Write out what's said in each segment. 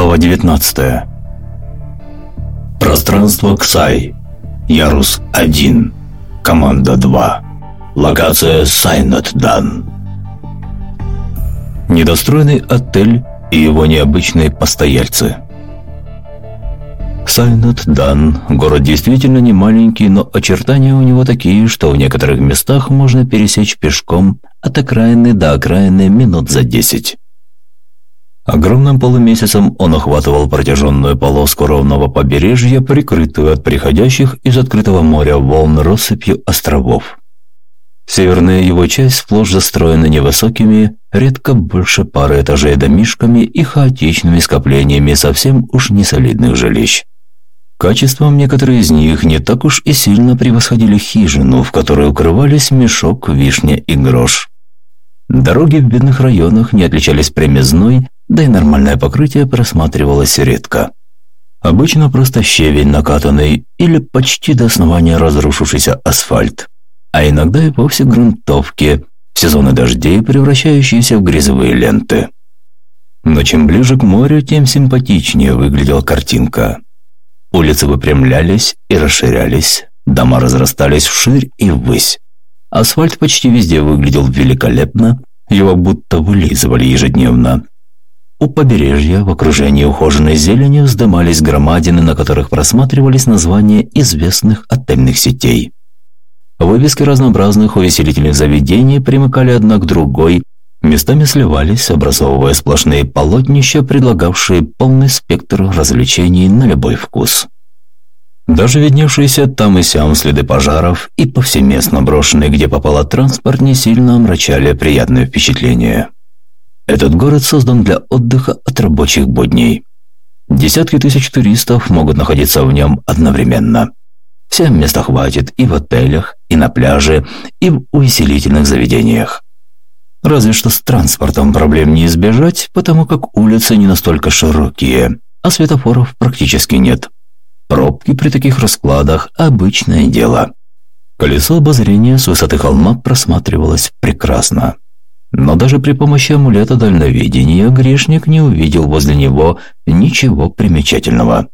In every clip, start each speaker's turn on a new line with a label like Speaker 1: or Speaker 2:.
Speaker 1: Глава 19. Пространство Ксай. Ярус 1. Команда 2. Локация Сайнет Дан. Недостроенный отель и его необычные постояльцы. Сайнет Дан. Город действительно не маленький, но очертания у него такие, что в некоторых местах можно пересечь пешком от окраины до окраины минут за 10. Огромным полумесяцем он охватывал протяженную полоску ровного побережья, прикрытую от приходящих из открытого моря волн россыпью островов. Северная его часть сплошь застроена невысокими, редко больше пары этажей домишками и хаотичными скоплениями совсем уж несолидных жилищ. Качеством некоторые из них не так уж и сильно превосходили хижину, в которой укрывались мешок, вишня и грош. Дороги в бедных районах не отличались прямизной, да и нормальное покрытие просматривалось редко. Обычно просто щебень накатанный или почти до основания разрушившийся асфальт, а иногда и вовсе грунтовки, сезоны дождей превращающиеся в грязевые ленты. Но чем ближе к морю, тем симпатичнее выглядела картинка. Улицы выпрямлялись и расширялись, дома разрастались вширь и ввысь. Асфальт почти везде выглядел великолепно, его будто вылизывали ежедневно. У побережья в окружении ухоженной зелени вздымались громадины, на которых просматривались названия известных отельных сетей. Вывески разнообразных увеселительных заведений примыкали одна к другой, местами сливались, образовывая сплошные полотнища, предлагавшие полный спектр развлечений на любой вкус. Даже видневшиеся там и сям следы пожаров и повсеместно брошенные, где попало транспорт, не сильно омрачали приятное впечатление. Этот город создан для отдыха от рабочих будней. Десятки тысяч туристов могут находиться в нем одновременно. Всем места хватит и в отелях, и на пляже, и в увеселительных заведениях. Разве что с транспортом проблем не избежать, потому как улицы не настолько широкие, а светофоров практически нет. Пробки при таких раскладах – обычное дело. Колесо обозрения с высоты холма просматривалось прекрасно. Но даже при помощи амулета дальновидения грешник не увидел возле него ничего примечательного.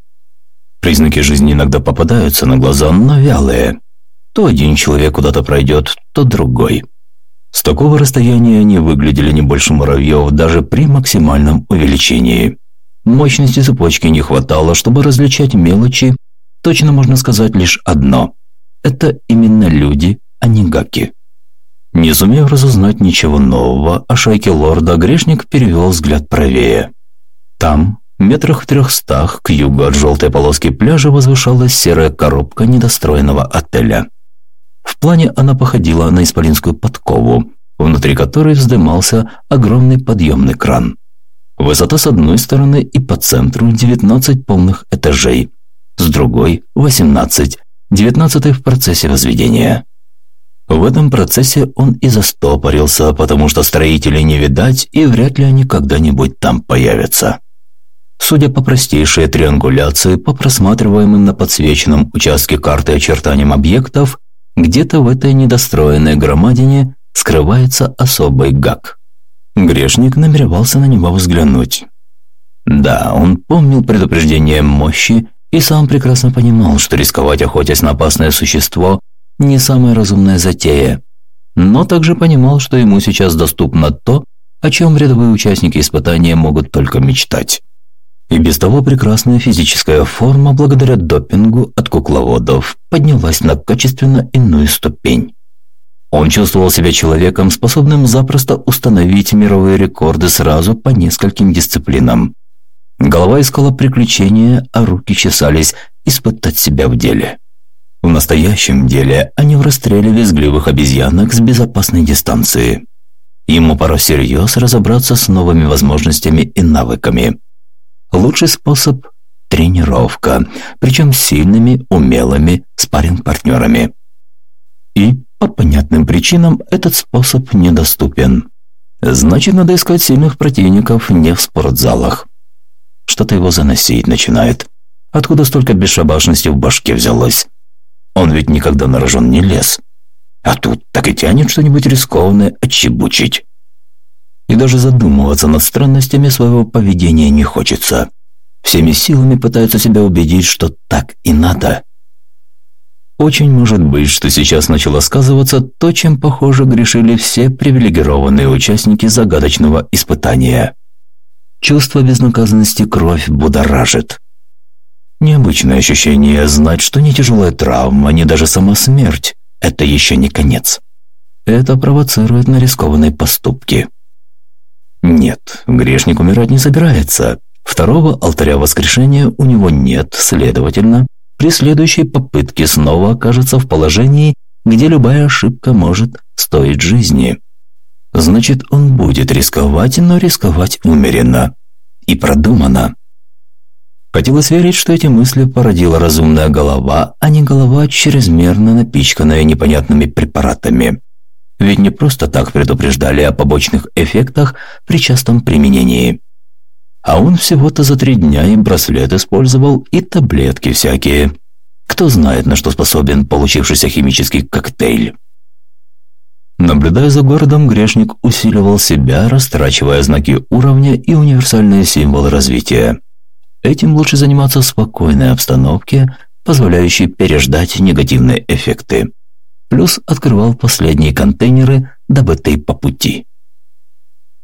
Speaker 1: Признаки жизни иногда попадаются на глаза, но вялые. То один человек куда-то пройдет, то другой. С такого расстояния они выглядели не больше муравьев даже при максимальном увеличении. Мощности цепочки не хватало, чтобы различать мелочи. Точно можно сказать лишь одно. Это именно люди, а не гаки. Не сумев разузнать ничего нового о шайке лорда, грешник перевел взгляд правее. Там, метрах в трехстах, к югу от желтой полоски пляжа возвышалась серая коробка недостроенного отеля. В плане она походила на исполинскую подкову, внутри которой вздымался огромный подъемный кран. Высота с одной стороны и по центру 19 полных этажей, с другой – 18, 19 в процессе возведения. В этом процессе он и застопорился, потому что строителей не видать и вряд ли они когда-нибудь там появятся. Судя по простейшей триангуляции, по просматриваемым на подсвеченном участке карты очертаниям объектов, где-то в этой недостроенной громадине скрывается особый гак. Грешник намеревался на него взглянуть. Да, он помнил предупреждение мощи и сам прекрасно понимал, что рисковать охотясь на опасное существо – не самая разумная затея. Но также понимал, что ему сейчас доступно то, о чем рядовые участники испытания могут только мечтать. И без того прекрасная физическая форма, благодаря допингу от кукловодов, поднялась на качественно иную ступень. Он чувствовал себя человеком, способным запросто установить мировые рекорды сразу по нескольким дисциплинам. Голова искала приключения, а руки чесались испытать себя в деле. В настоящем деле они в расстреле визгливых обезьянок с безопасной дистанции. Ему пора всерьез разобраться с новыми возможностями и навыками. Лучший способ – тренировка, причем сильными, умелыми спарринг-партнерами. И по понятным причинам этот способ недоступен. Значит, надо искать сильных противников не в спортзалах. Что-то его заносить начинает. Откуда столько бесшабашности в башке взялось? Он ведь никогда на рожон не лез. А тут так и тянет что-нибудь рискованное отчебучить. И даже задумываться над странностями своего поведения не хочется. всеми силами пытается себя убедить, что так и надо. Очень может быть, что сейчас начало сказываться то, чем, похоже, грешили все привилегированные участники загадочного испытания. Чувство безнаказанности кровь будоражит. Необычное ощущение знать, что ни тяжелая травма, ни даже сама смерть – это еще не конец. Это провоцирует на рискованные поступки. Нет, грешник умирать не собирается. Второго алтаря воскрешения у него нет, следовательно, при следующей попытке снова окажется в положении, где любая ошибка может стоить жизни. Значит, он будет рисковать, но рисковать умеренно и продуманно. Хотелось верить, что эти мысли породила разумная голова, а не голова, чрезмерно напичканная непонятными препаратами. Ведь не просто так предупреждали о побочных эффектах при частом применении. А он всего-то за три дня и браслет использовал, и таблетки всякие. Кто знает, на что способен получившийся химический коктейль. Наблюдая за городом, грешник усиливал себя, растрачивая знаки уровня и универсальные символы развития. Этим лучше заниматься в спокойной обстановке, позволяющей переждать негативные эффекты. Плюс открывал последние контейнеры, добытые по пути.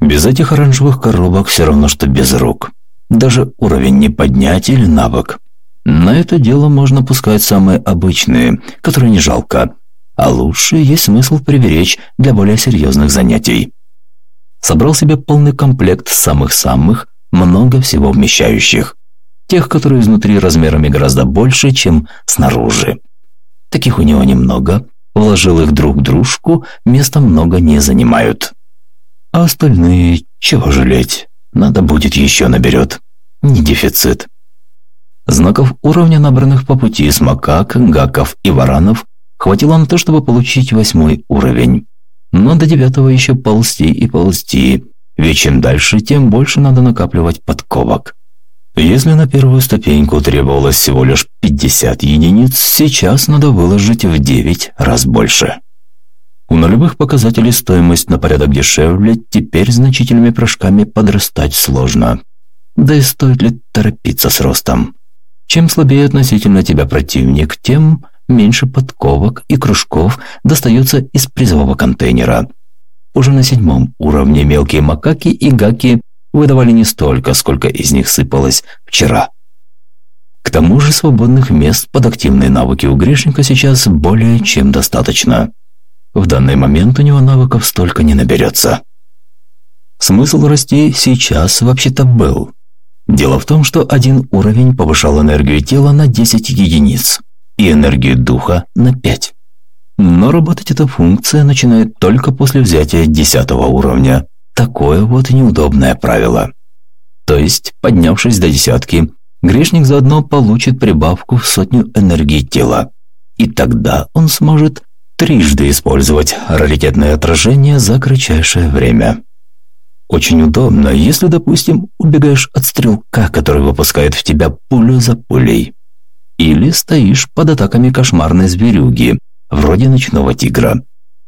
Speaker 1: Без этих оранжевых коробок все равно, что без рук. Даже уровень не поднять или навык. На это дело можно пускать самые обычные, которые не жалко. А лучше есть смысл приберечь для более серьезных занятий. Собрал себе полный комплект самых-самых, много всего вмещающих. Тех, которые изнутри размерами гораздо больше, чем снаружи. Таких у него немного. Вложил их друг в дружку, места много не занимают. А остальные, чего жалеть, надо будет еще наберет. Не дефицит. Знаков уровня, набранных по пути с макак, гаков и варанов, хватило на то, чтобы получить восьмой уровень. Но до девятого еще ползти и ползти, ведь чем дальше, тем больше надо накапливать подковок. Если на первую ступеньку требовалось всего лишь 50 единиц, сейчас надо выложить в 9 раз больше. У нулевых показателей стоимость на порядок дешевле, теперь значительными прыжками подрастать сложно. Да и стоит ли торопиться с ростом? Чем слабее относительно тебя противник, тем меньше подковок и кружков достается из призового контейнера. Уже на седьмом уровне мелкие макаки и гаки выдавали не столько, сколько из них сыпалось вчера. К тому же свободных мест под активные навыки у грешника сейчас более чем достаточно. В данный момент у него навыков столько не наберется. Смысл расти сейчас вообще-то был. Дело в том, что один уровень повышал энергию тела на 10 единиц и энергию духа на 5. Но работать эта функция начинает только после взятия 10 уровня. Такое вот неудобное правило. То есть, поднявшись до десятки, грешник заодно получит прибавку в сотню энергии тела. И тогда он сможет трижды использовать раритетное отражение за кратчайшее время. Очень удобно, если, допустим, убегаешь от стрелка, который выпускает в тебя пулю за пулей. Или стоишь под атаками кошмарной зверюги, вроде ночного тигра.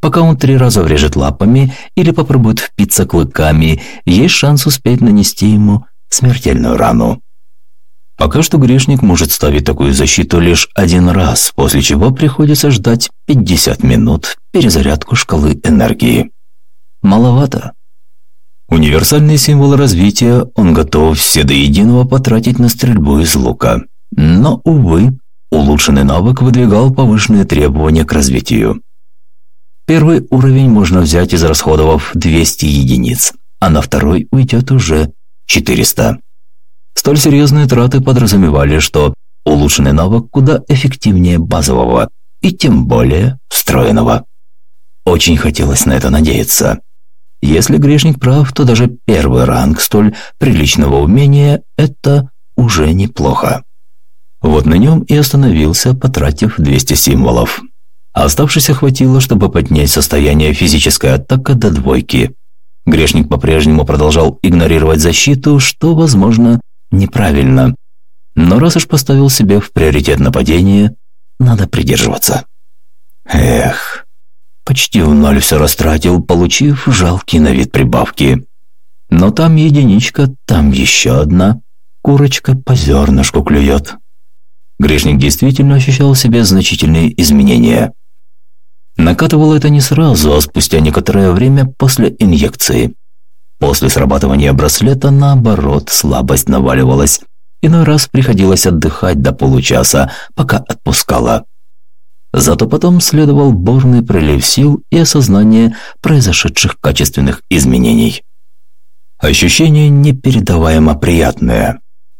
Speaker 1: Пока он три раза врежет лапами или попробует впиться клыками, есть шанс успеть нанести ему смертельную рану. Пока что грешник может ставить такую защиту лишь один раз, после чего приходится ждать 50 минут перезарядку шкалы энергии. Маловато. Универсальный символ развития он готов все до единого потратить на стрельбу из лука. Но, увы, улучшенный навык выдвигал повышенные требования к развитию. Первый уровень можно взять, израсходовав 200 единиц, а на второй уйдет уже 400. Столь серьезные траты подразумевали, что улучшенный навык куда эффективнее базового и тем более встроенного. Очень хотелось на это надеяться. Если грешник прав, то даже первый ранг столь приличного умения – это уже неплохо. Вот на нем и остановился, потратив 200 символов. А хватило, чтобы поднять состояние физической атака до двойки. Грешник по-прежнему продолжал игнорировать защиту, что, возможно, неправильно. Но раз уж поставил себе в приоритет нападение, надо придерживаться. Эх, почти в ноль все растратил, получив жалкий на вид прибавки. Но там единичка, там еще одна. курочка по зернышку клюет. Грешник действительно ощущал в себе значительные изменения. Накатывало это не сразу, а спустя некоторое время после инъекции. После срабатывания браслета, наоборот, слабость наваливалась. Иной раз приходилось отдыхать до получаса, пока отпускала. Зато потом следовал бурный прилив сил и осознание произошедших качественных изменений. Ощущение непередаваемо приятное.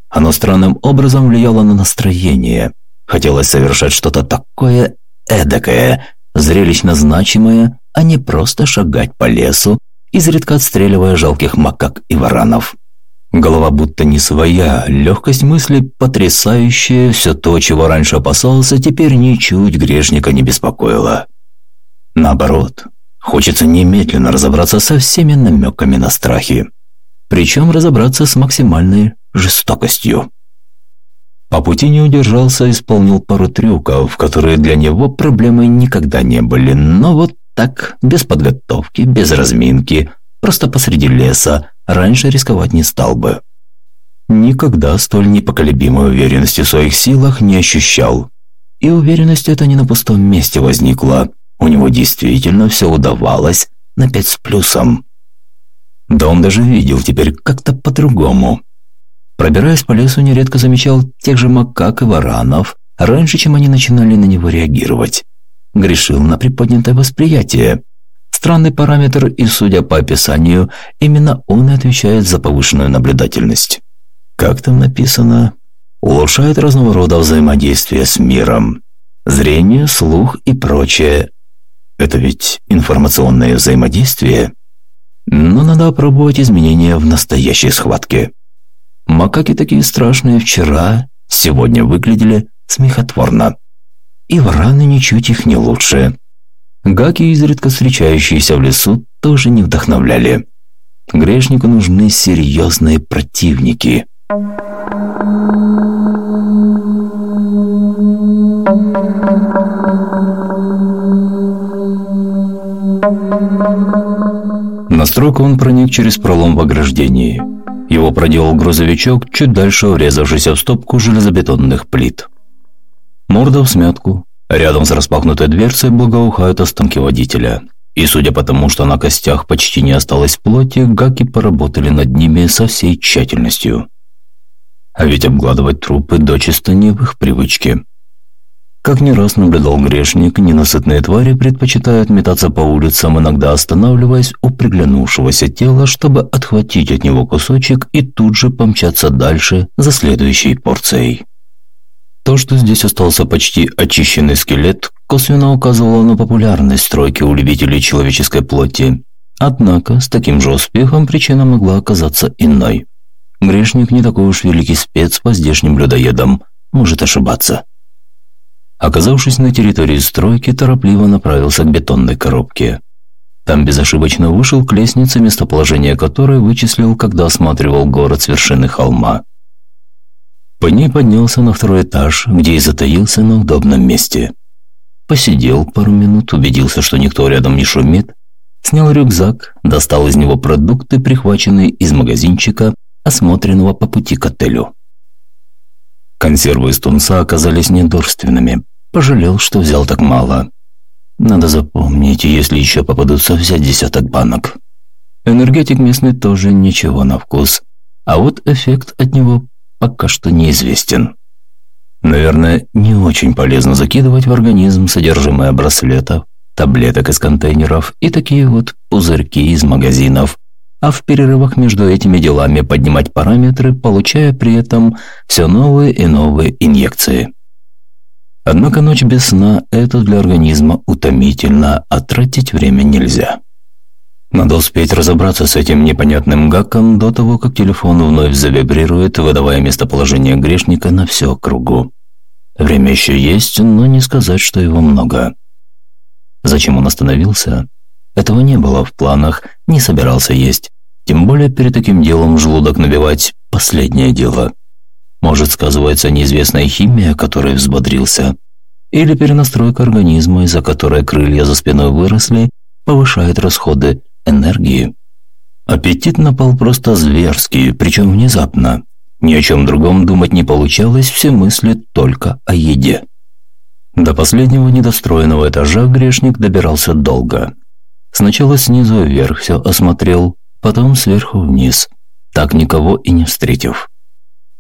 Speaker 1: Оно странным образом влияло на настроение. Хотелось совершать что-то такое эдакое, зрелищно значимое, а не просто шагать по лесу, изредка отстреливая жалких макак и варанов. Голова будто не своя, легкость мысли потрясающая, все то, чего раньше опасался, теперь ничуть грешника не беспокоило. Наоборот, хочется немедленно разобраться со всеми намеками на страхи. Причем разобраться с максимальной жестокостью. По пути не удержался, исполнил пару трюков, которые для него проблемой никогда не были, но вот так, без подготовки, без разминки, просто посреди леса, раньше рисковать не стал бы. Никогда столь непоколебимой уверенности в своих силах не ощущал. И уверенность эта не на пустом месте возникла. У него действительно все удавалось на пять с плюсом. Да он даже видел теперь как-то по-другому. Пробираясь по лесу, нередко замечал тех же макак и варанов, раньше, чем они начинали на него реагировать. Грешил на приподнятое восприятие. Странный параметр, и, судя по описанию, именно он и отвечает за повышенную наблюдательность. Как там написано? Улучшает разного рода взаимодействие с миром. Зрение, слух и прочее. Это ведь информационное взаимодействие? Но надо опробовать изменения в настоящей схватке. Макаки такие страшные вчера, сегодня выглядели смехотворно. И вараны ничуть их не лучше. Гаки, изредка встречающиеся в лесу, тоже не вдохновляли. Грешнику нужны серьезные противники. На стройку он проник через пролом в ограждении. Его проделал грузовичок, чуть дальше врезавшийся в стопку железобетонных плит. Морда в смятку. Рядом с распахнутой дверцей благоухают останки водителя. И судя по тому, что на костях почти не осталось плоти, гаки поработали над ними со всей тщательностью. А ведь обгладывать трупы дочисто не в их привычке. Как не раз наблюдал грешник, ненасытные твари предпочитают метаться по улицам, иногда останавливаясь у приглянувшегося тела, чтобы отхватить от него кусочек и тут же помчаться дальше за следующей порцией. То, что здесь остался почти очищенный скелет, косвенно указывало на популярность стройки у любителей человеческой плоти. Однако, с таким же успехом причина могла оказаться иной. Грешник не такой уж великий спец по здешним людоедам, может ошибаться. Оказавшись на территории стройки, торопливо направился к бетонной коробке. Там безошибочно вышел к лестнице, местоположение которой вычислил, когда осматривал город с вершины холма. По ней поднялся на второй этаж, где и затаился на удобном месте. Посидел пару минут, убедился, что никто рядом не шумит, снял рюкзак, достал из него продукты, прихваченные из магазинчика, осмотренного по пути к отелю. Консервы из тунца оказались недорственными. Пожалел, что взял так мало. Надо запомнить, если еще попадутся, взять десяток банок. Энергетик местный тоже ничего на вкус. А вот эффект от него пока что неизвестен. Наверное, не очень полезно закидывать в организм содержимое браслетов, таблеток из контейнеров и такие вот пузырьки из магазинов, а в перерывах между этими делами поднимать параметры, получая при этом все новые и новые инъекции. Однако ночь без сна – это для организма утомительно, а тратить время нельзя. Надо успеть разобраться с этим непонятным гаком до того, как телефон вновь завибрирует, выдавая местоположение грешника на всю округу. Время еще есть, но не сказать, что его много. Зачем он остановился? Этого не было в планах, не собирался есть. Тем более перед таким делом желудок набивать – последнее дело. Может, сказывается неизвестная химия, которой взбодрился. Или перенастройка организма, из-за которой крылья за спиной выросли, повышает расходы энергии. Аппетит напал просто зверский, причем внезапно. Ни о чем другом думать не получалось, все мысли только о еде. До последнего недостроенного этажа грешник добирался долго. Сначала снизу вверх все осмотрел, потом сверху вниз, так никого и не встретив.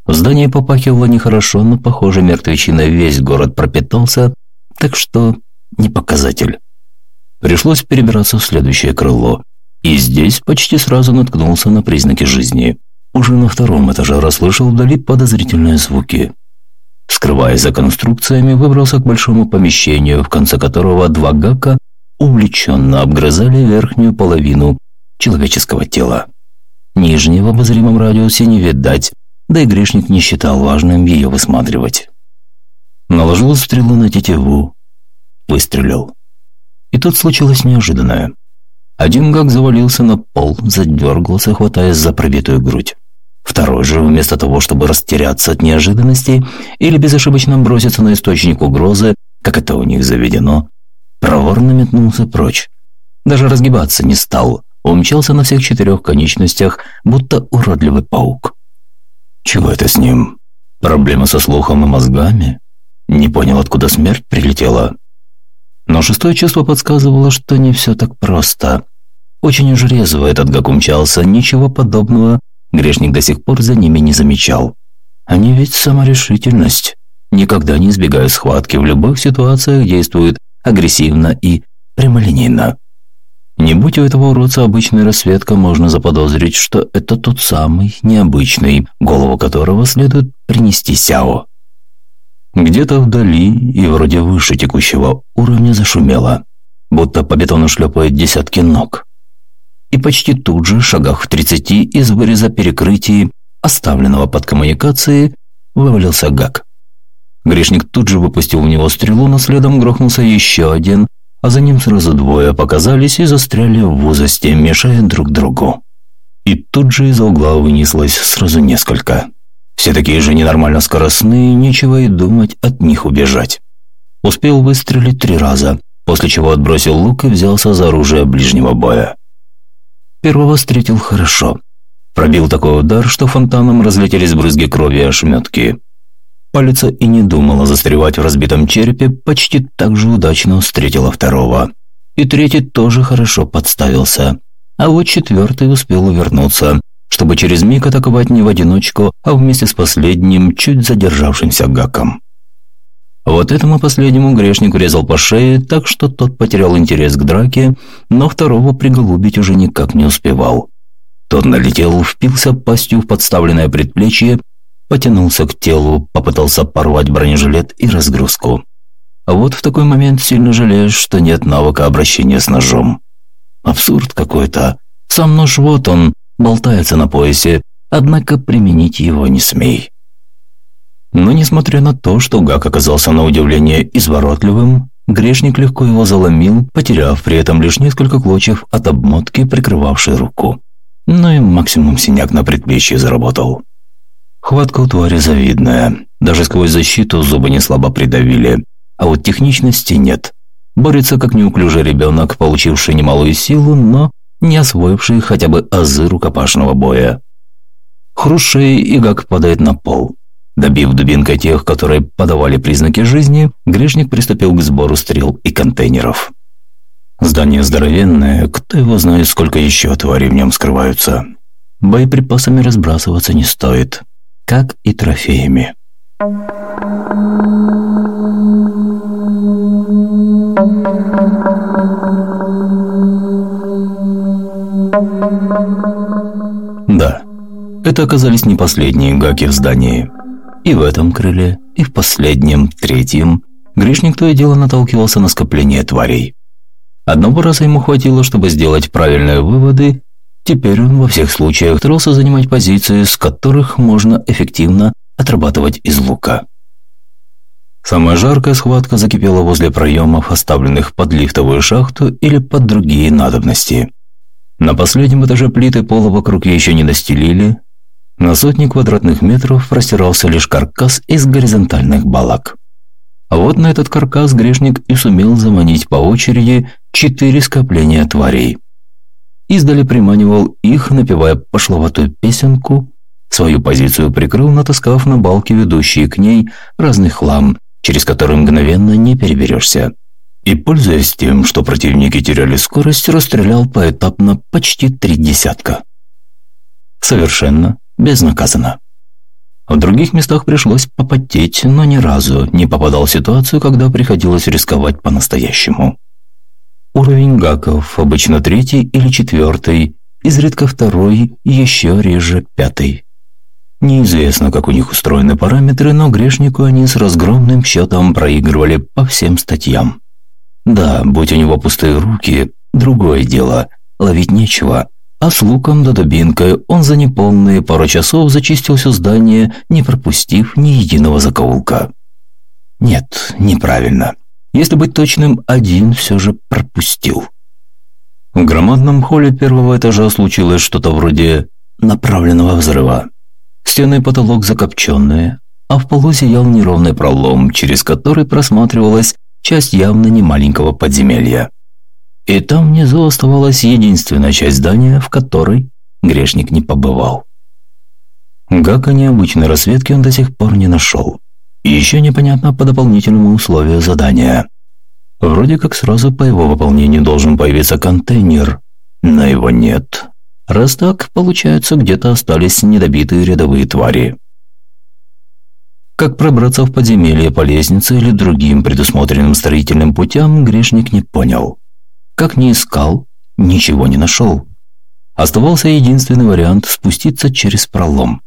Speaker 1: В здании попахивало нехорошо, но, похоже, мертвечина весь город пропитался, так что не показатель. Пришлось перебираться в следующее крыло, и здесь почти сразу наткнулся на признаки жизни. Уже на втором этаже расслышал вдали подозрительные звуки. Скрываясь за конструкциями, выбрался к большому помещению, в конце которого два гака увлеченно обгрызали верхнюю половину человеческого тела. Нижнего в обозримом радиусе не видать, да и грешник не считал важным ее высматривать. Наложил стрелу на тетиву, выстрелил. И тут случилось неожиданное. Один гак завалился на пол, задергался, хватаясь за пробитую грудь. Второй же, вместо того, чтобы растеряться от неожиданности или безошибочно броситься на источник угрозы, как это у них заведено, проворно метнулся прочь. Даже разгибаться не стал, умчался на всех четырех конечностях, будто уродливый паук. Чего это с ним? Проблема со слухом и мозгами? Не понял, откуда смерть прилетела. Но шестое чувство подсказывало, что не все так просто. Очень уж резво этот гак умчался, ничего подобного грешник до сих пор за ними не замечал. Они ведь саморешительность. Никогда не избегая схватки, в любых ситуациях действуют агрессивно и прямолинейно. Не будь у этого уродца обычной рассветка, можно заподозрить, что это тот самый необычный, голову которого следует принести Сяо. Где-то вдали и вроде выше текущего уровня зашумело, будто по бетону шлепают десятки ног. И почти тут же, шагах в тридцати, из выреза перекрытий, оставленного под коммуникацией, вывалился гак. Грешник тут же выпустил в него стрелу, но следом грохнулся еще один, а за ним сразу двое показались и застряли в узости, мешая друг другу. И тут же из угла вынеслось сразу несколько. Все такие же ненормально скоростные, нечего и думать от них убежать. Успел выстрелить три раза, после чего отбросил лук и взялся за оружие ближнего боя. Первого встретил хорошо. Пробил такой удар, что фонтаном разлетелись брызги крови и ошметки. Палица и не думала застревать в разбитом черепе, почти так же удачно встретила второго. И третий тоже хорошо подставился. А вот четвертый успел увернуться, чтобы через миг атаковать не в одиночку, а вместе с последним, чуть задержавшимся гаком. Вот этому последнему грешник резал по шее, так что тот потерял интерес к драке, но второго приголубить уже никак не успевал. Тот налетел, впился пастью в подставленное предплечье потянулся к телу, попытался порвать бронежилет и разгрузку. А вот в такой момент сильно жалеешь, что нет навыка обращения с ножом. Абсурд какой-то. Сам нож вот он, болтается на поясе, однако применить его не смей. Но несмотря на то, что Гак оказался на удивление изворотливым, грешник легко его заломил, потеряв при этом лишь несколько клочьев от обмотки, прикрывавшей руку. Ну и максимум синяк на предплечье заработал. Хватка у твари завидная. Даже сквозь защиту зубы не слабо придавили. А вот техничности нет. Борется как неуклюжий ребенок, получивший немалую силу, но не освоивший хотя бы азы рукопашного боя. Хрушей и гак падает на пол. Добив дубинкой тех, которые подавали признаки жизни, грешник приступил к сбору стрел и контейнеров. Здание здоровенное, кто его знает, сколько еще тварей в нем скрываются. Боеприпасами разбрасываться не стоит как и трофеями. Да, это оказались не последние гаки в здании. И в этом крыле, и в последнем, третьем, грешник то и дело наталкивался на скопление тварей. Одного раза ему хватило, чтобы сделать правильные выводы Теперь он во всех случаях старался занимать позиции, с которых можно эффективно отрабатывать из лука. Самая жаркая схватка закипела возле проемов, оставленных под лифтовую шахту или под другие надобности. На последнем этаже плиты пола вокруг еще не достелили. На сотни квадратных метров простирался лишь каркас из горизонтальных балок. А вот на этот каркас грешник и сумел заманить по очереди четыре скопления тварей – издали приманивал их, напевая пошловатую песенку, Свою позицию прикрыл, натаскав на балки, ведущие к ней, разный хлам, через который мгновенно не переберешься. И, пользуясь тем, что противники теряли скорость, расстрелял поэтапно почти три десятка. Совершенно безнаказанно. В других местах пришлось попотеть, но ни разу не попадал в ситуацию, когда приходилось рисковать по-настоящему. Уровень гаков обычно третий или четвертый, изредка второй, еще реже пятый. Неизвестно, как у них устроены параметры, но грешнику они с разгромным счетом проигрывали по всем статьям. Да, будь у него пустые руки, другое дело, ловить нечего, а с луком да дубинкой он за неполные пару часов зачистил все здание, не пропустив ни единого закоулка. Нет, неправильно. Если быть точным, один все же пропустил. В громадном холле первого этажа случилось что-то вроде направленного взрыва. Стены и потолок закопченные, а в полу зиял неровный пролом, через который просматривалась часть явно не маленького подземелья. И там внизу оставалась единственная часть здания, в которой грешник не побывал. Гака необычной рассветки он до сих пор не нашел. Еще непонятно по дополнительному условию задания. Вроде как сразу по его выполнению должен появиться контейнер, но его нет. Раз так, получается, где-то остались недобитые рядовые твари. Как пробраться в подземелье по лестнице или другим предусмотренным строительным путям, грешник не понял. Как ни искал, ничего не нашел. Оставался единственный вариант – спуститься через пролом.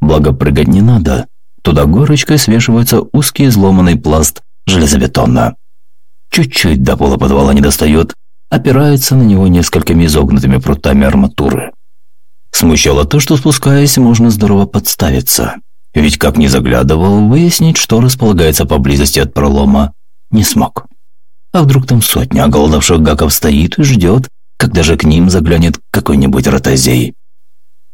Speaker 1: Благо прыгать не надо. Туда горочкой свешивается узкий изломанный пласт железобетона. Чуть-чуть до пола подвала не достает, опирается на него несколькими изогнутыми прутами арматуры. Смущало то, что спускаясь, можно здорово подставиться. Ведь как ни заглядывал, выяснить, что располагается поблизости от пролома, не смог. А вдруг там сотня оголодавших гаков стоит и ждет, когда же к ним заглянет какой-нибудь ротозей.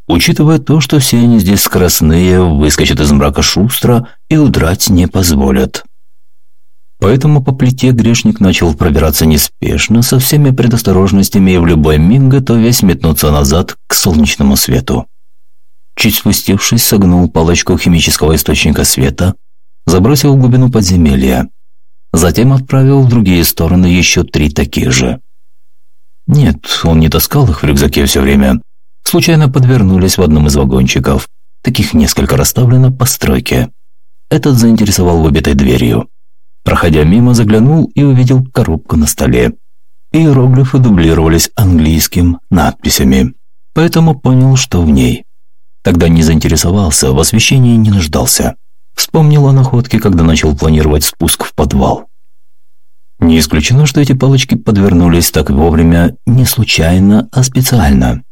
Speaker 1: Учитывая то, что все они здесь скоростные, выскочат из мрака шустро и удрать не позволят. Поэтому по плите грешник начал пробираться неспешно, со всеми предосторожностями и в любой миг готовясь метнуться назад к солнечному свету. Чуть спустившись, согнул палочку химического источника света, забросил в глубину подземелья. Затем отправил в другие стороны еще три таких же. Нет, он не таскал их в рюкзаке все время. Случайно подвернулись в одном из вагончиков. Таких несколько расставлено по стройке. Этот заинтересовал выбитой дверью. Проходя мимо, заглянул и увидел коробку на столе. Иероглифы дублировались английским надписями, поэтому понял, что в ней. Тогда не заинтересовался, в освещении не нуждался. Вспомнил о находке, когда начал планировать спуск в подвал. Не исключено, что эти палочки подвернулись так вовремя не случайно, а специально.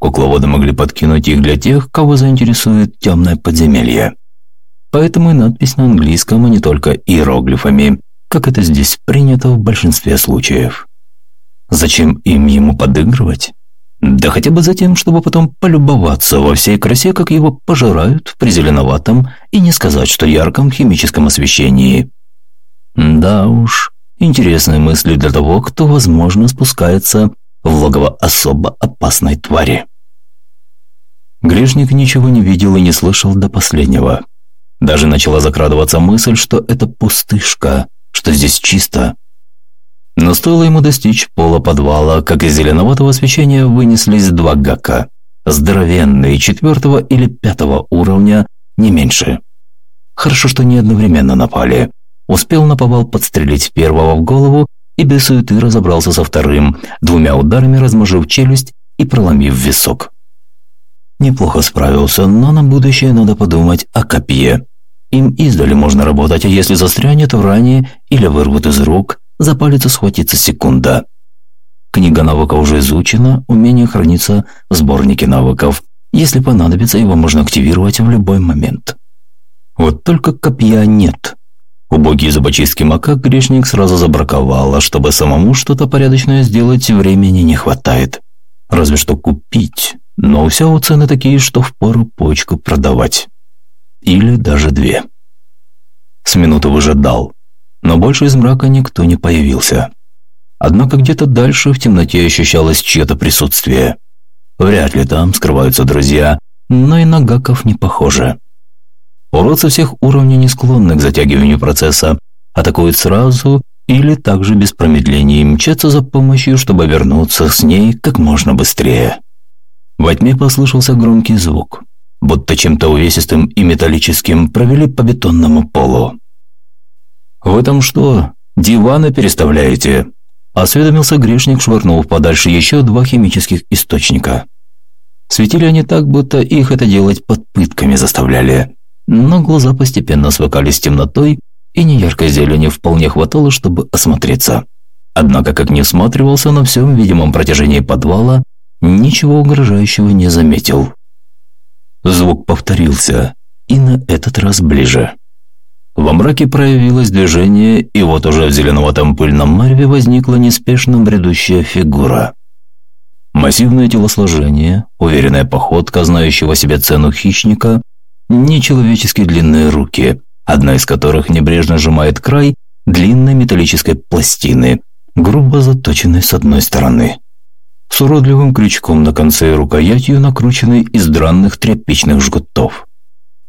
Speaker 1: Кукловоды могли подкинуть их для тех, кого заинтересует темное подземелье. Поэтому и надпись на английском, а не только иероглифами, как это здесь принято в большинстве случаев. Зачем им ему подыгрывать? Да хотя бы за тем, чтобы потом полюбоваться во всей красе, как его пожирают при зеленоватом и не сказать, что ярком химическом освещении. Да уж, интересные мысли для того, кто, возможно, спускается в логово особо опасной твари. Грешник ничего не видел и не слышал до последнего. Даже начала закрадываться мысль, что это пустышка, что здесь чисто. Но стоило ему достичь пола подвала, как из зеленоватого освещения вынеслись два гака. Здоровенные, четвертого или пятого уровня, не меньше. Хорошо, что не одновременно напали. Успел наповал подстрелить первого в голову и без суеты разобрался со вторым, двумя ударами размажив челюсть и проломив висок. Неплохо справился, но на будущее надо подумать о копье. Им издали можно работать, а если застрянет в ране или вырвут из рук, за палец схватится секунда. Книга навыка уже изучена, умение хранится в сборнике навыков. Если понадобится, его можно активировать в любой момент. Вот только копья нет. Убогий зубочистки макак грешник сразу забраковал, а чтобы самому что-то порядочное сделать, времени не хватает. Разве что купить. Но у Сяо цены такие, что впору почку продавать или даже две. С минуты выжидал, но больше из мрака никто не появился. Однако где-то дальше в темноте ощущалось чье-то присутствие. Вряд ли там скрываются друзья, но и на гаков не похоже. Уродцы всех уровней не склонны к затягиванию процесса, атакуют сразу или также без промедления мчатся за помощью, чтобы вернуться с ней как можно быстрее. Во тьме послышался громкий звук, будто чем-то увесистым и металлическим провели по бетонному полу. «Вы там что, диваны переставляете?» Осведомился грешник, швырнув подальше еще два химических источника. Светили они так, будто их это делать под пытками заставляли. Но глаза постепенно свыкались с темнотой, и неяркой зелени вполне хватало, чтобы осмотреться. Однако, как не всматривался на всем видимом протяжении подвала, ничего угрожающего не заметил. Звук повторился, и на этот раз ближе. Во мраке проявилось движение, и вот уже в зеленоватом пыльном мареве возникла неспешно бредущая фигура. Массивное телосложение, уверенная походка, знающего себе цену хищника, нечеловечески длинные руки, одна из которых небрежно сжимает край длинной металлической пластины, грубо заточенной с одной стороны, с уродливым крючком на конце и рукоятью, накрученной из дранных тряпичных жгутов.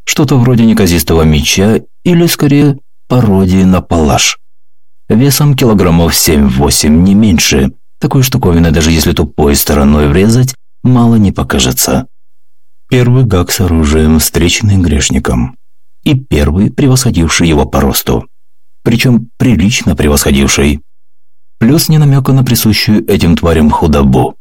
Speaker 1: Что-то вроде неказистого меча или, скорее, пародии на палаш. Весом килограммов 7-8, не меньше. Такой штуковины, даже если тупой стороной врезать, мало не покажется. Первый гак с оружием, встреченный грешником. И первый, превосходивший его по росту. Причем прилично превосходивший. Плюс не намека на присущую этим тварям худобу.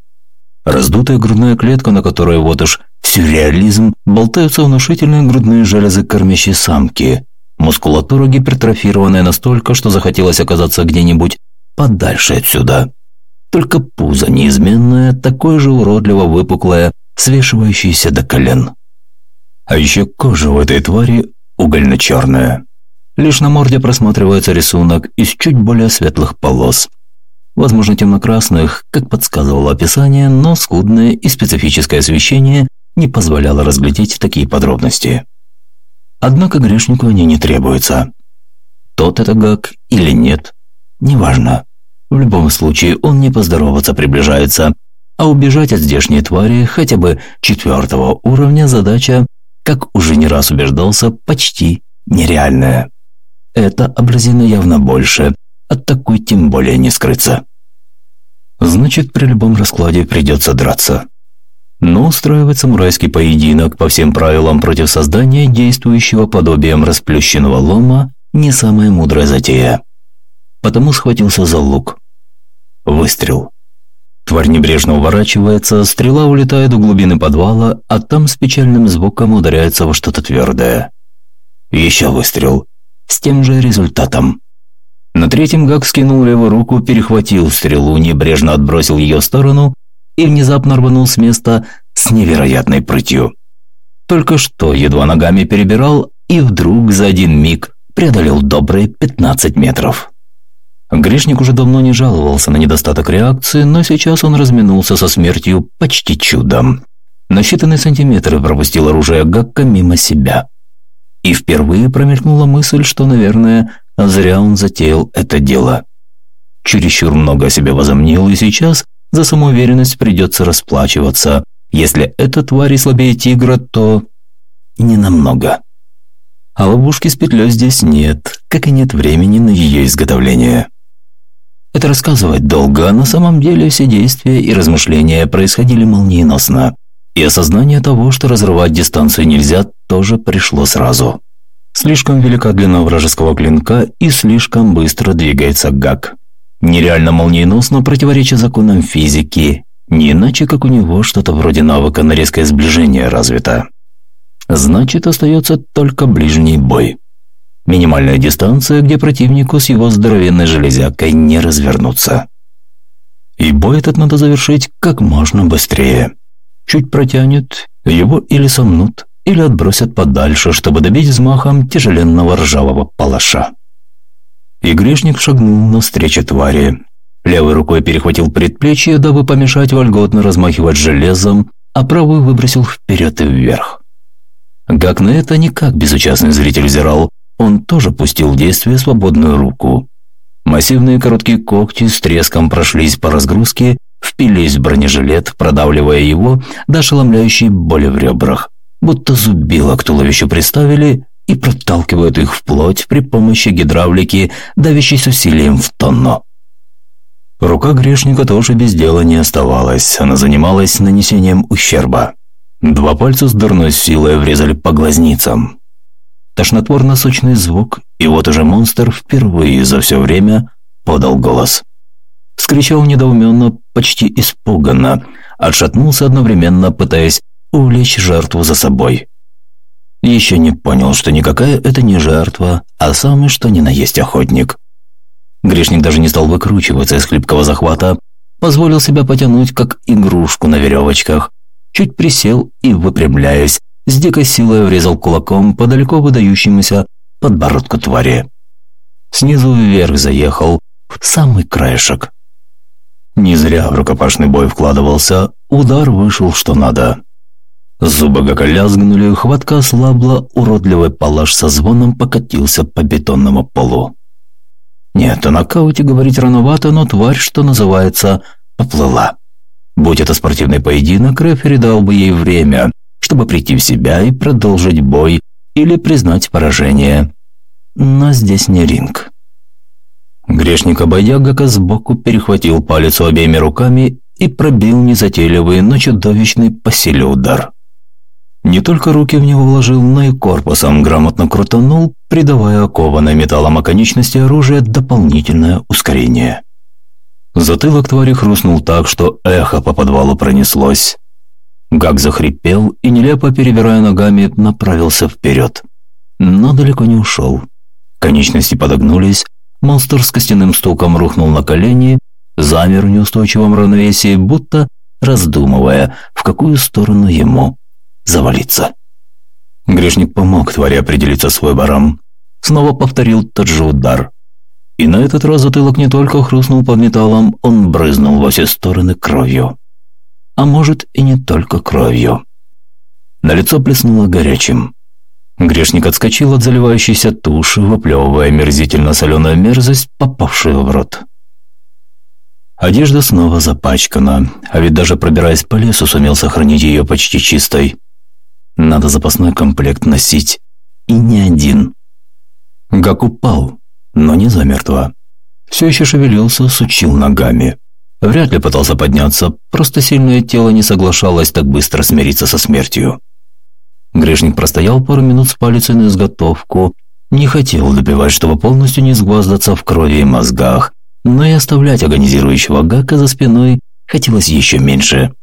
Speaker 1: Раздутая грудная клетка, на которой вот уж сюрреализм, болтаются внушительные грудные железы кормящей самки. Мускулатура гипертрофированная настолько, что захотелось оказаться где-нибудь подальше отсюда. Только пузо неизменное, такое же уродливо выпуклое, свешивающееся до колен. А еще кожа у этой твари угольно-черная. Лишь на морде просматривается рисунок из чуть более светлых полос – возможно темно-красных, как подсказывало описание, но скудное и специфическое освещение не позволяло разглядеть такие подробности. Однако грешнику они не требуются. Тот это гак или нет, неважно. В любом случае он не поздороваться приближается, а убежать от здешней твари хотя бы четвертого уровня задача, как уже не раз убеждался, почти нереальная. Это образина явно больше, от такой тем более не скрыться. Значит, при любом раскладе придется драться. Но устраивать самурайский поединок по всем правилам против создания действующего подобием расплющенного лома не самая мудрая затея. Потому схватился за лук. Выстрел. Тварь небрежно уворачивается, стрела улетает в глубины подвала, а там с печальным звуком ударяется во что-то твердое. Еще выстрел. С тем же результатом. На третьем Гак скинул левую руку, перехватил стрелу, небрежно отбросил ее в сторону и внезапно рванул с места с невероятной прытью. Только что едва ногами перебирал и вдруг за один миг преодолел добрые 15 метров. Грешник уже давно не жаловался на недостаток реакции, но сейчас он разминулся со смертью почти чудом. На считанные сантиметры пропустил оружие Гакка мимо себя. И впервые промелькнула мысль, что, наверное, зря он затеял это дело. Чересчур много о себе возомнил, и сейчас за самоуверенность придется расплачиваться. Если эта тварь слабее тигра, то... не намного. А ловушки с петлей здесь нет, как и нет времени на ее изготовление. Это рассказывать долго, а на самом деле все действия и размышления происходили молниеносно. И осознание того, что разрывать дистанцию нельзя, тоже пришло сразу. Слишком велика длина вражеского клинка и слишком быстро двигается гак. Нереально молниеносно противоречит законам физики, не иначе как у него что-то вроде навыка на резкое сближение развито. Значит, остается только ближний бой. Минимальная дистанция, где противнику с его здоровенной железякой не развернуться. И бой этот надо завершить как можно быстрее. Чуть протянет, его или сомнут, или отбросят подальше, чтобы добить взмахом тяжеленного ржавого палаша. И грешник шагнул навстречу твари. Левой рукой перехватил предплечье, дабы помешать вольготно размахивать железом, а правую выбросил вперед и вверх. Как на это никак безучастный зритель взирал, он тоже пустил в действие свободную руку. Массивные короткие когти с треском прошлись по разгрузке, впились в бронежилет, продавливая его до ошеломляющей боли в ребрах будто зубило к туловищу приставили и проталкивают их вплоть при помощи гидравлики, давящей с усилием в тонну. Рука грешника тоже без дела не оставалась, она занималась нанесением ущерба. Два пальца с дурной силой врезали по глазницам. Тошнотворно-сочный звук, и вот уже монстр впервые за все время подал голос. Скричал недоуменно, почти испуганно, отшатнулся одновременно, пытаясь увлечь жертву за собой. Еще не понял, что никакая это не жертва, а самый что ни на есть охотник. Грешник даже не стал выкручиваться из хлипкого захвата, позволил себя потянуть, как игрушку на веревочках, чуть присел и, выпрямляясь, с дикой силой врезал кулаком по далеко выдающемуся подбородку твари. Снизу вверх заехал, в самый краешек. Не зря в рукопашный бой вкладывался, удар вышел что надо. Зубы Гака лязгнули, хватка ослабла, уродливый палаш со звоном покатился по бетонному полу. Нет, о нокауте говорить рановато, но тварь, что называется, поплыла. Будь это спортивный поединок, рефери дал бы ей время, чтобы прийти в себя и продолжить бой или признать поражение. Но здесь не ринг. Грешник, обойдя сбоку, перехватил палец обеими руками и пробил незатейливый, но чудовищный по силе удар. Не только руки в него вложил, но и корпусом грамотно крутанул, придавая окованной металлом оконечности оружия дополнительное ускорение. Затылок твари хрустнул так, что эхо по подвалу пронеслось. Гак захрипел и, нелепо перебирая ногами, направился вперед. Но далеко не ушел. Конечности подогнулись, монстр с костяным стуком рухнул на колени, замер в неустойчивом равновесии, будто раздумывая, в какую сторону ему завалиться. Грешник помог твари определиться с выбором. Снова повторил тот же удар. И на этот раз затылок не только хрустнул под металлом, он брызнул во все стороны кровью. А может и не только кровью. На лицо плеснуло горячим. Грешник отскочил от заливающейся туши, выплевывая мерзительно соленую мерзость, попавшую в рот. Одежда снова запачкана, а ведь даже пробираясь по лесу, сумел сохранить ее почти чистой. Надо запасной комплект носить. И не один. Гак упал, но не замертво. Все еще шевелился, сучил ногами. Вряд ли пытался подняться, просто сильное тело не соглашалось так быстро смириться со смертью. Грешник простоял пару минут с палицей на изготовку, не хотел добивать, чтобы полностью не сгваздаться в крови и мозгах, но и оставлять агонизирующего Гака за спиной хотелось еще меньше.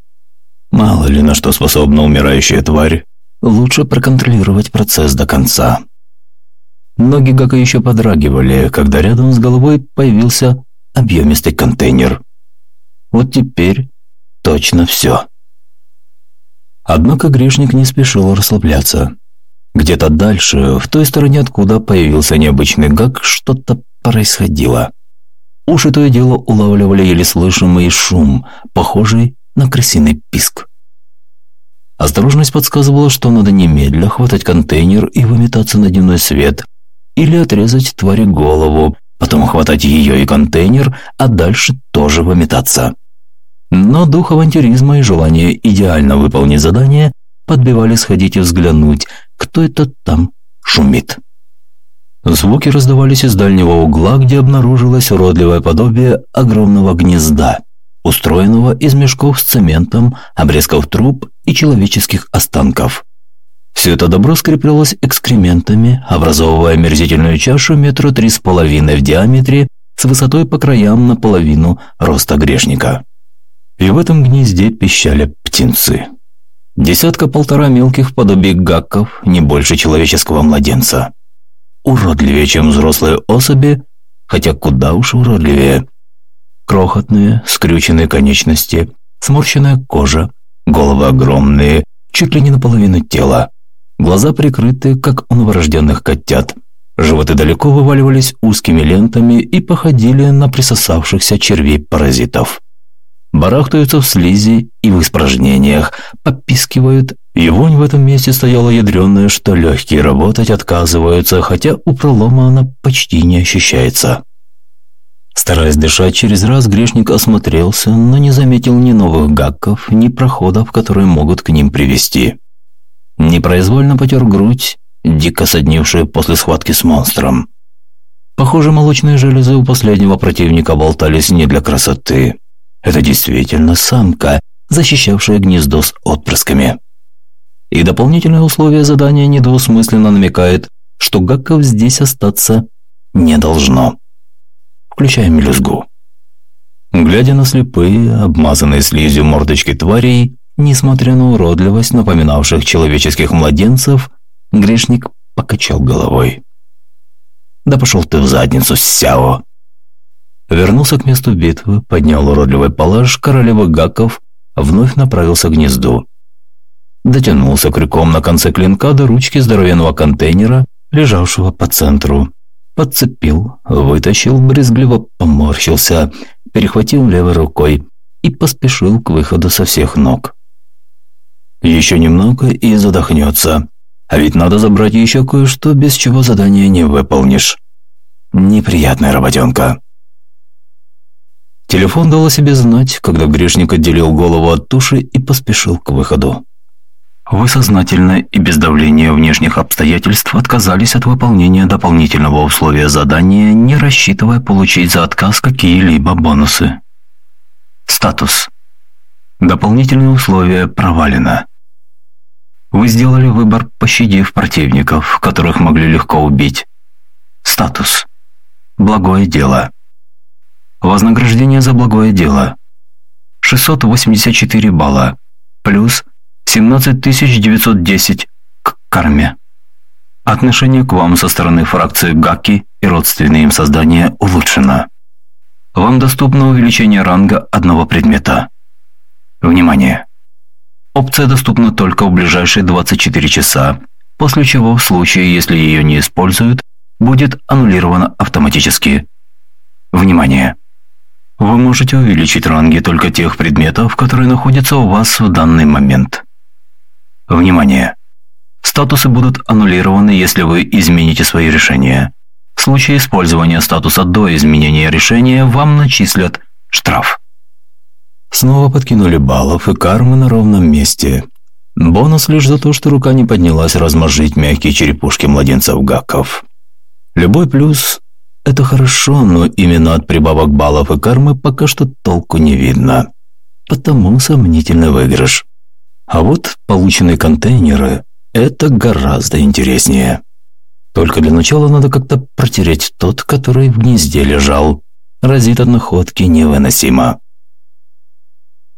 Speaker 1: Мало ли на что способна умирающая тварь, лучше проконтролировать процесс до конца. Ноги Гака еще подрагивали, когда рядом с головой появился объемистый контейнер. Вот теперь точно все. Однако грешник не спешил расслабляться. Где-то дальше, в той стороне, откуда появился необычный гак, что-то происходило. Уши то и дело улавливали еле слышимый шум, похожий на крысиный писк. Осторожность подсказывала, что надо немедля хватать контейнер и выметаться на дневной свет, или отрезать твари голову, потом хватать ее и контейнер, а дальше тоже выметаться. Но дух авантюризма и желание идеально выполнить задание подбивали сходить и взглянуть, кто это там шумит. Звуки раздавались из дальнего угла, где обнаружилось уродливое подобие огромного гнезда устроенного из мешков с цементом, обрезков труб и человеческих останков. Все это добро скреплялось экскрементами, образовывая мерзительную чашу метра три с половиной в диаметре с высотой по краям наполовину роста грешника. И в этом гнезде пищали птенцы. Десятка-полтора мелких подобий гакков, не больше человеческого младенца. Уродливее, чем взрослые особи, хотя куда уж уродливее – Крохотные, скрюченные конечности, сморщенная кожа, головы огромные, чуть ли не наполовину тела. Глаза прикрыты, как у новорожденных котят. Животы далеко вываливались узкими лентами и походили на присосавшихся червей-паразитов. Барахтаются в слизи и в испражнениях, попискивают, и вонь в этом месте стояла ядреная, что легкие работать отказываются, хотя у пролома она почти не ощущается. Стараясь дышать через раз, грешник осмотрелся, но не заметил ни новых гакков, ни проходов, которые могут к ним привести. Непроизвольно потер грудь, дико соднившую после схватки с монстром. Похоже, молочные железы у последнего противника болтались не для красоты. Это действительно самка, защищавшая гнездо с отпрысками. И дополнительное условие задания недвусмысленно намекает, что Гаков здесь остаться не должно. Включаем мелюзгу. Глядя на слепые, обмазанные слизью мордочки тварей, несмотря на уродливость напоминавших человеческих младенцев, грешник покачал головой. «Да пошел ты в задницу, Сяо!» Вернулся к месту битвы, поднял уродливый палаш королевы Гаков, вновь направился к гнезду. Дотянулся крюком на конце клинка до ручки здоровенного контейнера, лежавшего по центру. Подцепил, вытащил, брезгливо поморщился, перехватил левой рукой и поспешил к выходу со всех ног. Еще немного и задохнется. А ведь надо забрать еще кое-что, без чего задание не выполнишь. Неприятная работенка. Телефон дал о себе знать, когда грешник отделил голову от туши и поспешил к выходу. Вы сознательно и без давления внешних обстоятельств отказались от выполнения дополнительного условия задания, не рассчитывая получить за отказ какие-либо бонусы. Статус. Дополнительные условия провалено. Вы сделали выбор, пощадив противников, которых могли легко убить. Статус. Благое дело. Вознаграждение за благое дело. 684 балла. Плюс 17910 к карме. Отношение к вам со стороны фракции Гаки и родственные им создания улучшено. Вам доступно увеличение ранга одного предмета. Внимание! Опция доступна только в ближайшие 24 часа, после чего в случае, если ее не используют, будет аннулирована автоматически. Внимание! Вы можете увеличить ранги только тех предметов, которые находятся у вас в данный момент. Внимание! Статусы будут аннулированы, если вы измените свои решения. В случае использования статуса до изменения решения вам начислят штраф. Снова подкинули баллов и кармы на ровном месте. Бонус лишь за то, что рука не поднялась размозжить мягкие черепушки младенцев гаков. Любой плюс – это хорошо, но именно от прибавок баллов и кармы пока что толку не видно. Потому сомнительный выигрыш. А вот полученные контейнеры – это гораздо интереснее. Только для начала надо как-то протереть тот, который в гнезде лежал. Разит от находки невыносимо.